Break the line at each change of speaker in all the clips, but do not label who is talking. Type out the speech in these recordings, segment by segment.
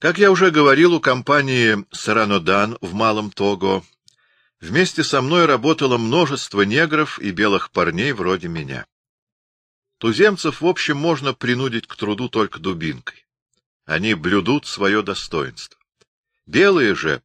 Как я уже говорил, у компании «Саранодан» в Малом Того вместе со мной работало множество негров и белых парней вроде меня. Туземцев, в общем, можно принудить к труду только дубинкой. Они блюдут свое достоинство. Белые же,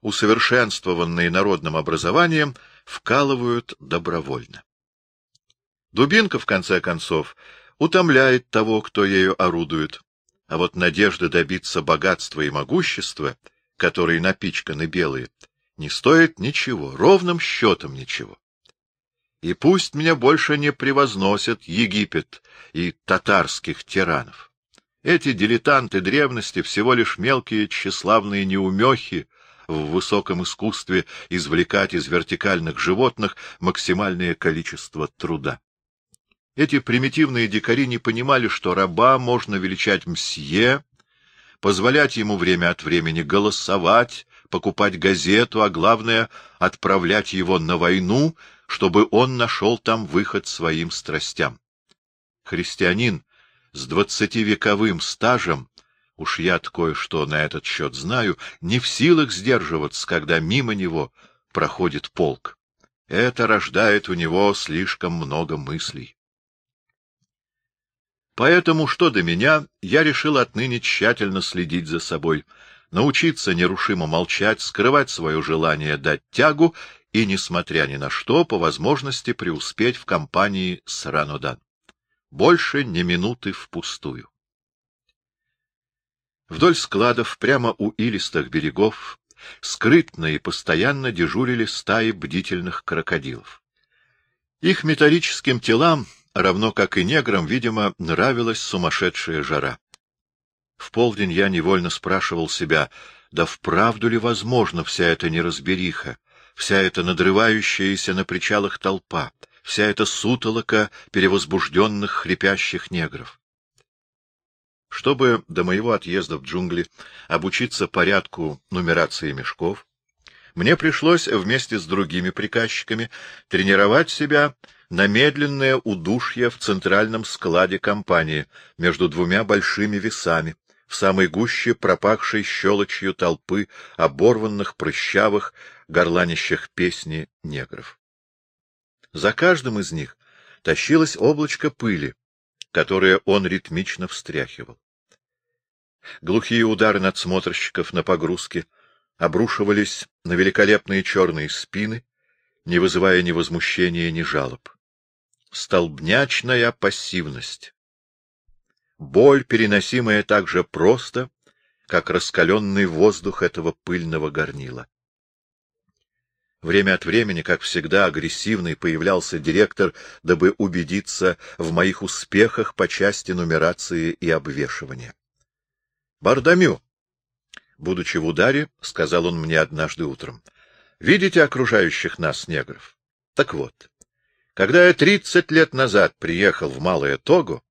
усовершенствованные народным образованием, вкалывают добровольно. Дубинка, в конце концов, утомляет того, кто ею орудует, а вот надежда добиться богатства и могущества, которые напичканы белые, не стоит ничего, ровным счетом ничего. И пусть меня больше не превозносят Египет и татарских тиранов. Эти дилетанты древности всего лишь мелкие тщеславные неумехи в высоком искусстве извлекать из вертикальных животных максимальное количество труда. Эти примитивные дикари не понимали, что раба можно величать мсье, позволять ему время от времени голосовать, покупать газету, а главное — отправлять его на войну, чтобы он нашел там выход своим страстям. Христианин с двадцативековым стажем, уж я кое-что на этот счет знаю, не в силах сдерживаться, когда мимо него проходит полк. Это рождает у него слишком много мыслей. Поэтому, что до меня, я решил отныне тщательно следить за собой, научиться нерушимо молчать, скрывать свое желание дать тягу и, несмотря ни на что, по возможности преуспеть в компании с Ранодан. Больше ни минуты впустую. Вдоль складов, прямо у илистых берегов, скрытно и постоянно дежурили стаи бдительных крокодилов. Их металлическим телам равно как и неграм, видимо, нравилась сумасшедшая жара. В полдень я невольно спрашивал себя, да вправду ли возможно вся эта неразбериха, вся эта надрывающаяся на причалах толпа, вся эта сутолока перевозбужденных хрипящих негров. Чтобы до моего отъезда в джунгли обучиться порядку нумерации мешков, мне пришлось вместе с другими приказчиками тренировать себя на медленное удушье в центральном складе компании между двумя большими весами, в самой гуще пропахшей щелочью толпы оборванных, прыщавых, горланищих песни негров. За каждым из них тащилось облачко пыли, которое он ритмично встряхивал. Глухие удары надсмотрщиков на погрузке обрушивались на великолепные черные спины, не вызывая ни возмущения, ни жалоб столбнячная пассивность. Боль, переносимая так же просто, как раскаленный воздух этого пыльного горнила. Время от времени, как всегда, агрессивный появлялся директор, дабы убедиться в моих успехах по части нумерации и обвешивания. — Бардамю! Будучи в ударе, сказал он мне однажды утром. — Видите окружающих нас негров? Так вот, когда я тридцать лет назад приехал в Малое Того,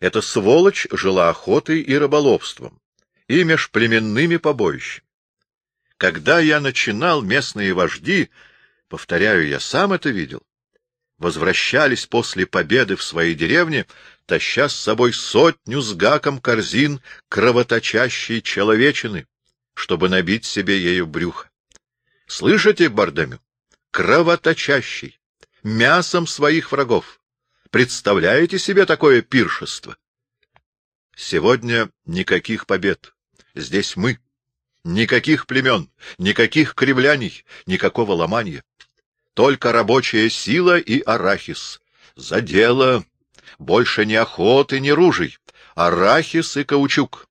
эта сволочь жила охотой и рыболовством, и межплеменными побоищами. Когда я начинал, местные вожди, повторяю, я сам это видел, возвращались после победы в своей деревне, таща с собой сотню с гаком корзин кровоточащей человечины, чтобы набить себе ею брюхо. Слышите, Бардамю? Кровоточащий мясом своих врагов. Представляете себе такое пиршество? Сегодня никаких побед. Здесь мы. Никаких племен, никаких кривляний, никакого ломания. Только рабочая сила и арахис. За дело. Больше ни охоты, ни ружей. Арахис и каучук.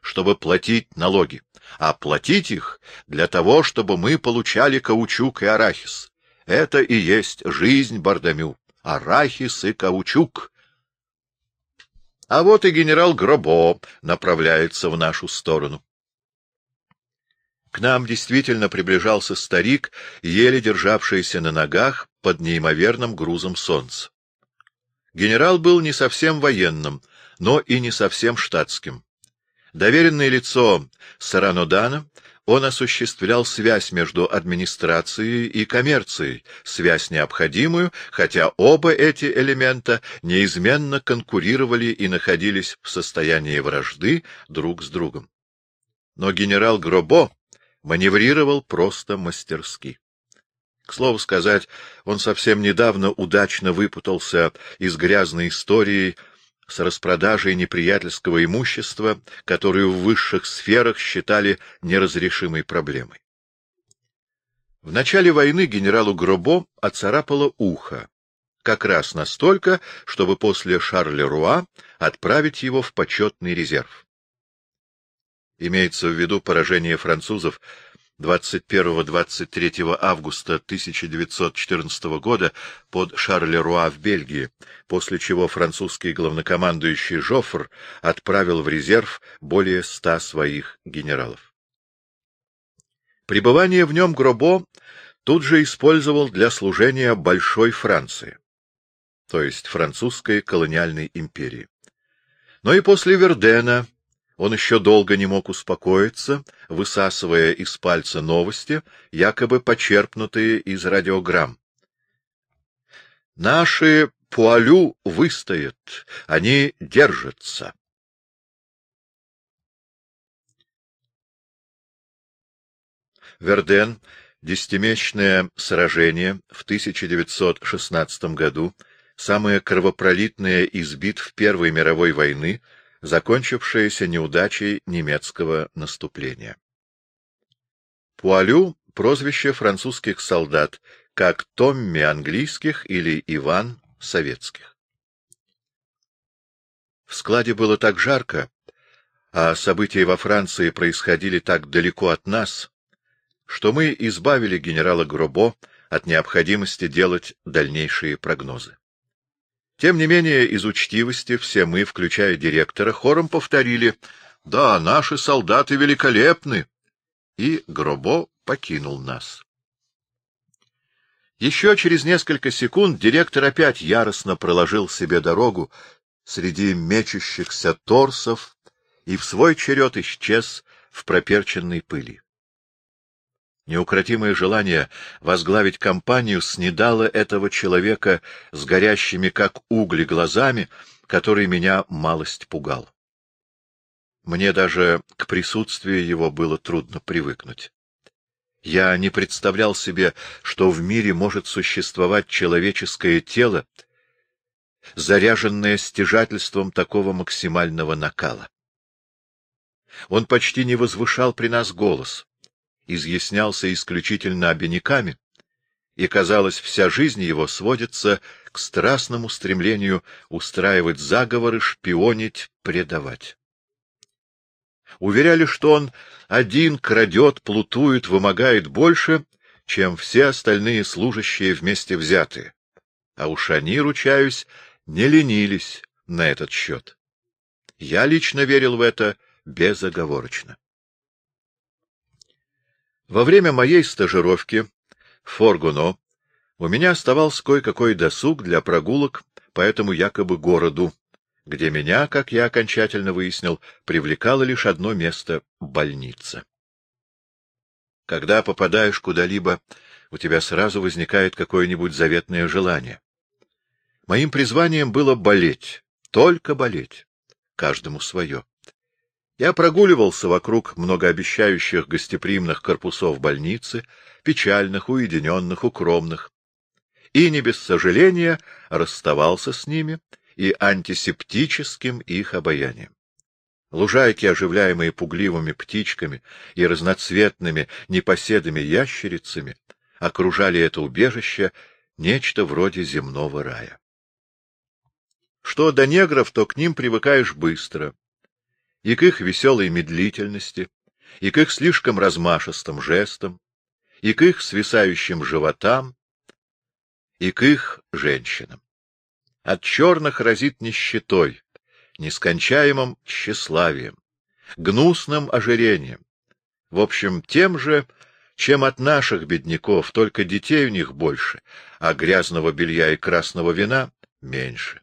Чтобы платить налоги. А платить их для того, чтобы мы получали каучук и арахис. Это и есть жизнь Бардамю, арахис и каучук. А вот и генерал Гробо направляется в нашу сторону. К нам действительно приближался старик, еле державшийся на ногах под неимоверным грузом солнца. Генерал был не совсем военным, но и не совсем штатским. Доверенное лицо Саранодана он осуществлял связь между администрацией и коммерцией, связь необходимую, хотя оба эти элемента неизменно конкурировали и находились в состоянии вражды друг с другом. но генерал Гробо маневрировал просто мастерски. К слову сказать, он совсем недавно удачно выпутался из грязной истории с распродажей неприятельского имущества, которую в высших сферах считали неразрешимой проблемой. В начале войны генералу Гробо оцарапало ухо, как раз настолько, чтобы после Шарля-Руа отправить его в почетный резерв. Имеется в виду поражение французов 21-23 августа 1914 года под Шарлеруа в Бельгии, после чего французский главнокомандующий Жофр отправил в резерв более ста своих генералов. Пребывание в нем Гробо тут же использовал для служения Большой Франции, то есть французской колониальной империи. Но и после Вердена он еще долго не мог успокоиться, высасывая из пальца новости, якобы почерпнутые из радиограмм. «Наши Пуалю выстоят, они держатся». Верден, десятимесячное сражение в 1916 году, самое кровопролитное из битв Первой мировой войны, закончившееся неудачей немецкого наступления. Пуалю — прозвище французских солдат, как Томми английских или Иван советских. В складе было так жарко, а события во Франции происходили так далеко от нас, что мы избавили генерала Гробо от необходимости делать дальнейшие прогнозы. Тем не менее, из учтивости все мы, включая директора, хором повторили «Да, наши солдаты великолепны!» И Гробо покинул нас. Еще через несколько секунд директор опять яростно проложил себе дорогу среди мечущихся торсов и в свой черед исчез в проперченной пыли. Неукротимое желание возглавить компанию снедало этого человека с горящими, как угли, глазами, который меня малость пугал. Мне даже к присутствию его было трудно привыкнуть. Я не представлял себе, что в мире может существовать человеческое тело, заряженное стяжательством такого максимального накала. Он почти не возвышал при нас голос изъяснялся исключительно обиняками, и, казалось, вся жизнь его сводится к страстному стремлению устраивать заговоры, шпионить, предавать. Уверяли, что он один крадет, плутует, вымогает больше, чем все остальные служащие вместе взятые. А уж они, ручаюсь, не ленились на этот счет. Я лично верил в это безоговорочно. Во время моей стажировки в Форгуно у меня оставался кое-какой досуг для прогулок по этому якобы городу, где меня, как я окончательно выяснил, привлекало лишь одно место — больница. Когда попадаешь куда-либо, у тебя сразу возникает какое-нибудь заветное желание. Моим призванием было болеть, только болеть, каждому свое. Я прогуливался вокруг многообещающих гостеприимных корпусов больницы, печальных, уединенных, укромных, и не без сожаления расставался с ними и антисептическим их обаянием. Лужайки, оживляемые пугливыми птичками и разноцветными непоседами ящерицами, окружали это убежище нечто вроде земного рая. Что до негров, то к ним привыкаешь быстро — и к их веселой медлительности, и к их слишком размашистым жестам, и к их свисающим животам, и к их женщинам. От черных разит нищетой, нескончаемым тщеславием, гнусным ожирением, в общем, тем же, чем от наших бедняков, только детей у них больше, а грязного белья и красного вина меньше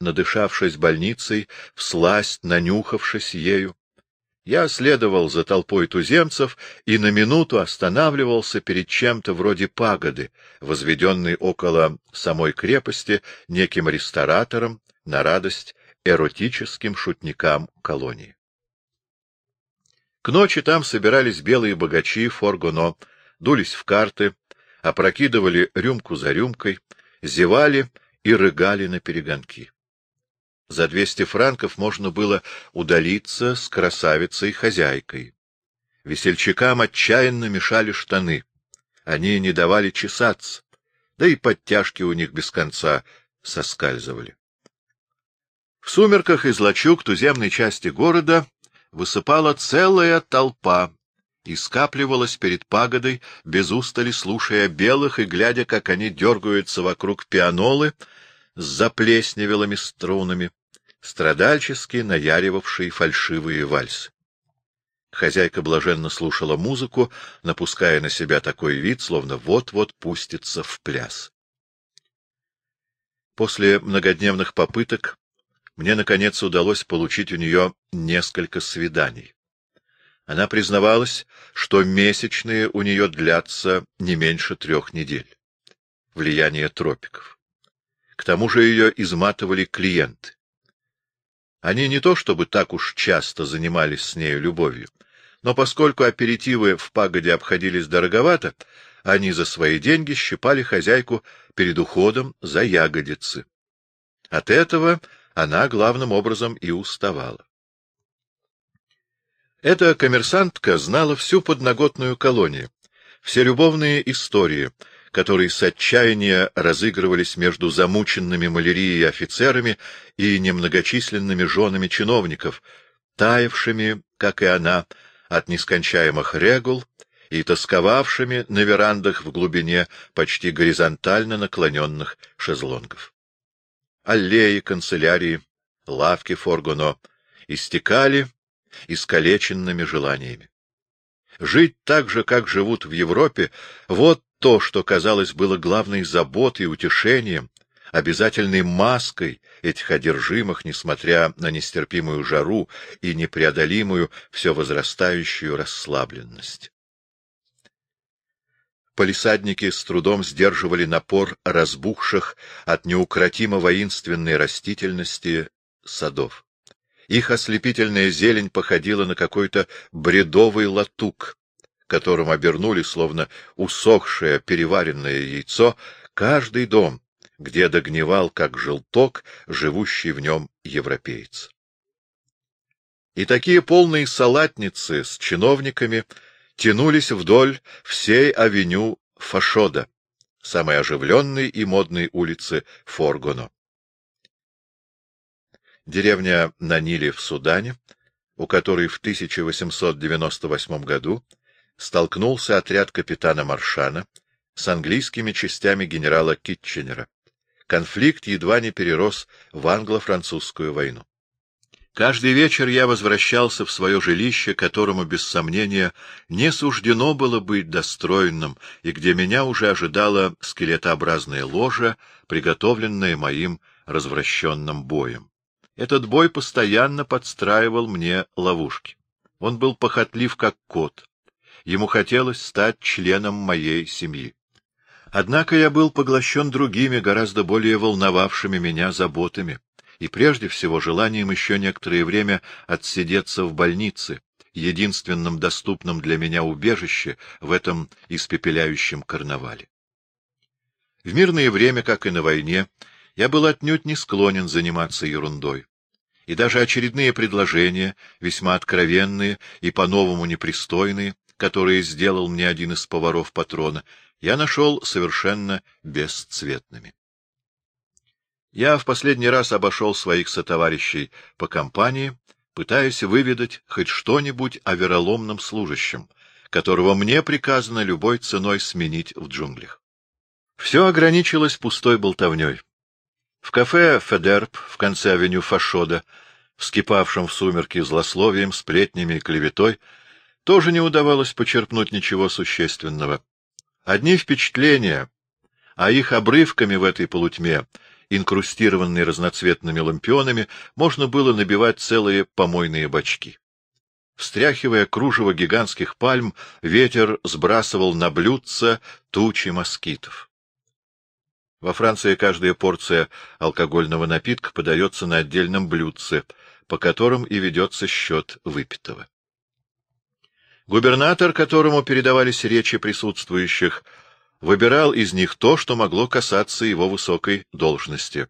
надышавшись больницей, всласть нанюхавшись ею. Я следовал за толпой туземцев и на минуту останавливался перед чем-то вроде пагоды, возведенной около самой крепости неким ресторатором на радость эротическим шутникам колонии. К ночи там собирались белые богачи Форгоно, дулись в карты, опрокидывали рюмку за рюмкой, зевали и рыгали на перегонки. За двести франков можно было удалиться с красавицей-хозяйкой. Весельчакам отчаянно мешали штаны. Они не давали чесаться, да и подтяжки у них без конца соскальзывали. В сумерках из лачуг туземной части города высыпала целая толпа и скапливалась перед пагодой, без устали слушая белых и глядя, как они дергаются вокруг пианолы с заплесневелыми струнами, страдальчески наяривавшие фальшивые вальсы. Хозяйка блаженно слушала музыку, напуская на себя такой вид, словно вот-вот пустится в пляс. После многодневных попыток мне, наконец, удалось получить у нее несколько свиданий. Она признавалась, что месячные у нее длятся не меньше трех недель. Влияние тропиков. К тому же ее изматывали клиенты. Они не то чтобы так уж часто занимались с нею любовью, но поскольку аперитивы в пагоде обходились дороговато, они за свои деньги щипали хозяйку перед уходом за ягодицы. От этого она главным образом и уставала. Эта коммерсантка знала всю подноготную колонию, все любовные истории, которые с отчаяния разыгрывались между замученными малярией офицерами и немногочисленными женами чиновников, таявшими, как и она, от нескончаемых регул и тосковавшими на верандах в глубине почти горизонтально наклоненных шезлонгов аллеи канцелярии, лавки Форгуно истекали искалеченными желаниями. Жить так же, как живут в Европе, вот то, что, казалось, было главной заботой и утешением, обязательной маской этих одержимых, несмотря на нестерпимую жару и непреодолимую, все возрастающую расслабленность. Полисадники с трудом сдерживали напор разбухших от неукротимо воинственной растительности садов. Их ослепительная зелень походила на какой-то бредовый латук, которым обернули, словно усохшее переваренное яйцо, каждый дом, где догнивал, как желток, живущий в нем европеец. И такие полные салатницы с чиновниками тянулись вдоль всей авеню Фашода, самой оживленной и модной улицы Форгоно. Деревня на Ниле в Судане, у которой в 1898 году столкнулся отряд капитана Маршана с английскими частями генерала Китченера. Конфликт едва не перерос в англо-французскую войну. Каждый вечер я возвращался в свое жилище, которому, без сомнения, не суждено было быть достроенным, и где меня уже ожидала скелетообразная ложа, приготовленная моим развращенным боем. Этот бой постоянно подстраивал мне ловушки. Он был похотлив, как кот. Ему хотелось стать членом моей семьи. Однако я был поглощен другими, гораздо более волновавшими меня заботами и прежде всего желанием еще некоторое время отсидеться в больнице, единственном доступном для меня убежище в этом испепеляющем карнавале. В мирное время, как и на войне, я был отнюдь не склонен заниматься ерундой. И даже очередные предложения, весьма откровенные и по-новому непристойные, которые сделал мне один из поваров патрона, я нашел совершенно бесцветными. Я в последний раз обошел своих сотоварищей по компании, пытаясь выведать хоть что-нибудь о вероломном служащем, которого мне приказано любой ценой сменить в джунглях. Все ограничилось пустой болтовней. В кафе «Федерб» в конце авеню Фашода, вскипавшем в сумерки злословием, сплетнями и клеветой, тоже не удавалось почерпнуть ничего существенного. Одни впечатления, а их обрывками в этой полутьме — инкрустированный разноцветными лампионами, можно было набивать целые помойные бачки. Встряхивая кружево гигантских пальм, ветер сбрасывал на блюдца тучи москитов. Во Франции каждая порция алкогольного напитка подается на отдельном блюдце, по которым и ведется счет выпитого. Губернатор, которому передавались речи присутствующих, выбирал из них то, что могло касаться его высокой должности.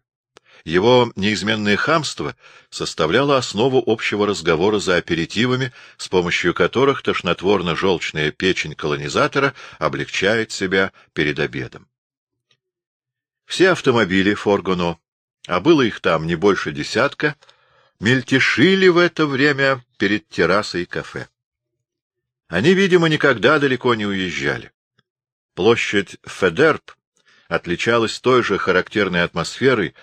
Его неизменное хамство составляло основу общего разговора за аперитивами, с помощью которых тошнотворно-желчная печень колонизатора облегчает себя перед обедом. Все автомобили Форгуно, а было их там не больше десятка, мельтешили в это время перед террасой кафе. Они, видимо, никогда далеко не уезжали. Площадь Федерп отличалась той же характерной атмосферой,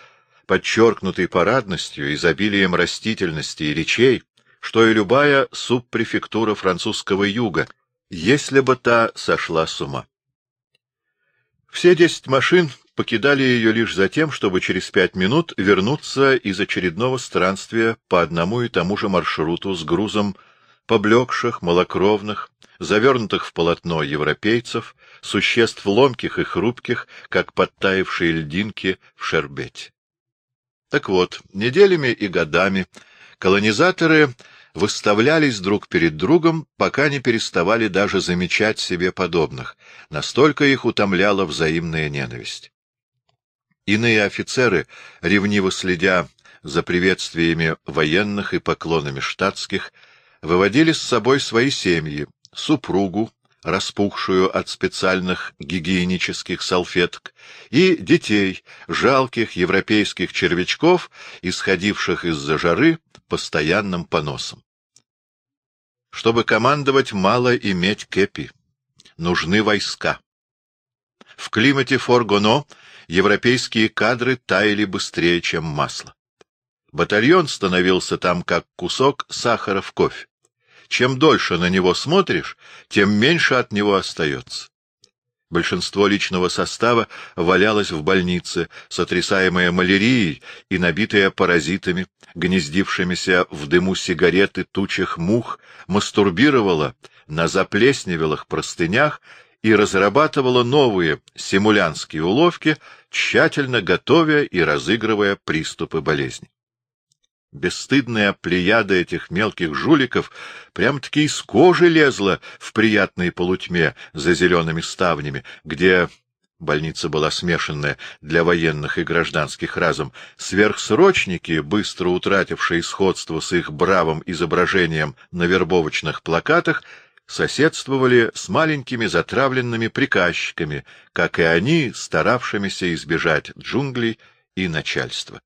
подчеркнутой парадностью, изобилием растительности и речей, что и любая субпрефектура французского юга, если бы та сошла с ума. Все десять машин покидали ее лишь за тем, чтобы через пять минут вернуться из очередного странствия по одному и тому же маршруту с грузом поблекших, малокровных, завернутых в полотно европейцев, существ ломких и хрупких, как подтаившие льдинки в шербете. Так вот, неделями и годами колонизаторы выставлялись друг перед другом, пока не переставали даже замечать себе подобных, настолько их утомляла взаимная ненависть. Иные офицеры, ревниво следя за приветствиями военных и поклонами штатских, выводили с собой свои семьи, супругу, распухшую от специальных гигиенических салфеток, и детей, жалких европейских червячков, исходивших из-за жары постоянным поносом. Чтобы командовать, мало иметь кепи. Нужны войска. В климате Форгоно европейские кадры таяли быстрее, чем масло. Батальон становился там как кусок сахара в кофе. Чем дольше на него смотришь, тем меньше от него остается. Большинство личного состава валялось в больнице, сотрясаемое малярией и набитое паразитами, гнездившимися в дыму сигареты тучих мух, мастурбировало на заплесневелых простынях и разрабатывала новые симулянские уловки, тщательно готовя и разыгрывая приступы болезни. Бесстыдная плеяда этих мелких жуликов прям-таки из кожи лезла в приятной полутьме за зелеными ставнями, где больница была смешанная для военных и гражданских разом, сверхсрочники, быстро утратившие сходство с их бравым изображением на вербовочных плакатах, соседствовали с маленькими затравленными приказчиками, как и они, старавшимися избежать джунглей и начальства.